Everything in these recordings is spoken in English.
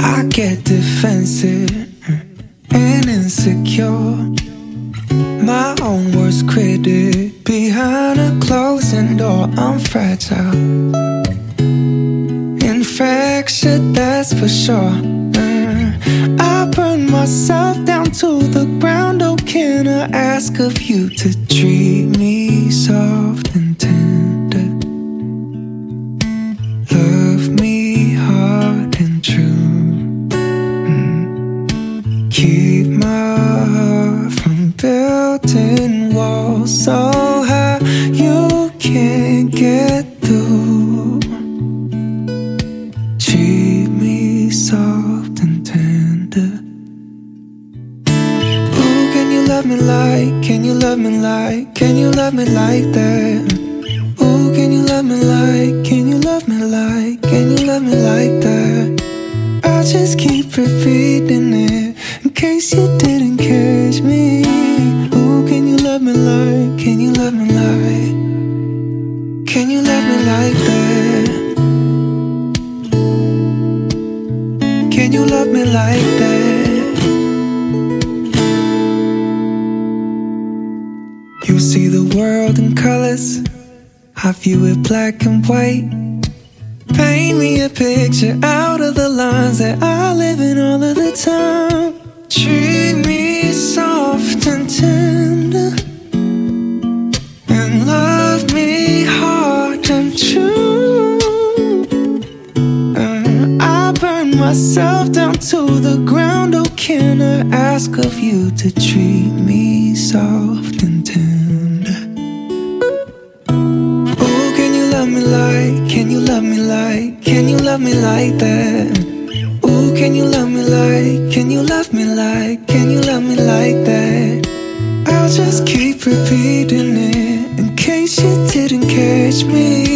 I get defensive and insecure. My own worst critic. Behind a closing door, I'm fragile. Infractured, that's for sure. Uh, I burn myself down to the ground. Oh, can I ask of you to treat me Heart from building walls so high you can't get through. Treat me soft and tender. Ooh, can you love me like? Can you love me like? Can you love me like that? Ooh, can you love me like? Can you love me like? Can you love me like that? I just keep repeating it in case you You love me like that? You see the world in colors. I view it black and white. Paint me a picture out of the lines that I live in all of the time. Treat me soft and tender. Myself down to the ground. Oh, can I ask of you to treat me soft and tender? Oh, can you love me like? Can you love me like? Can you love me like that? Oh, can you love me like? Can you love me like? Can you love me like that? I'll just keep repeating it in case you didn't catch me.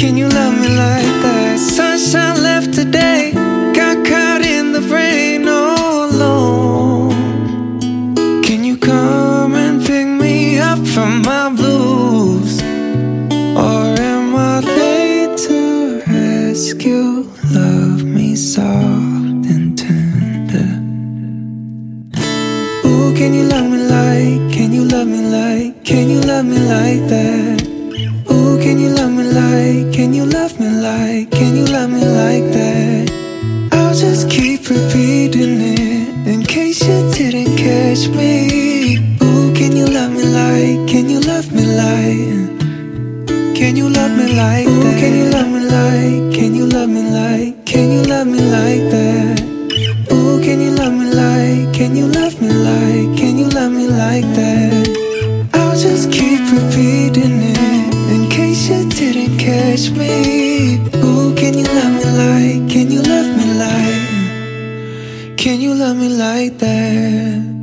Can you love me like that? Sunshine left today, got caught in the rain all alone. Can you come and pick me up from my blues? Or am I late to rescue? Love me soft and tender. Ooh, can you love me like? Can you love me like? Can you love me like that? Like? Can you love me like? Can you love me like that? I'll just keep repeating it in case you didn't catch me. Ooh, can you love me like? Can you love me like? Can you love me like Ooh, that? Can you love me like? Can you love me like? Can you love me like that? Ooh, can you love me like? Can you love me like? Can you love me like that? I'll just keep repeating it catch me. Ooh, can you love me like? Can you love me like? Can you love me like that?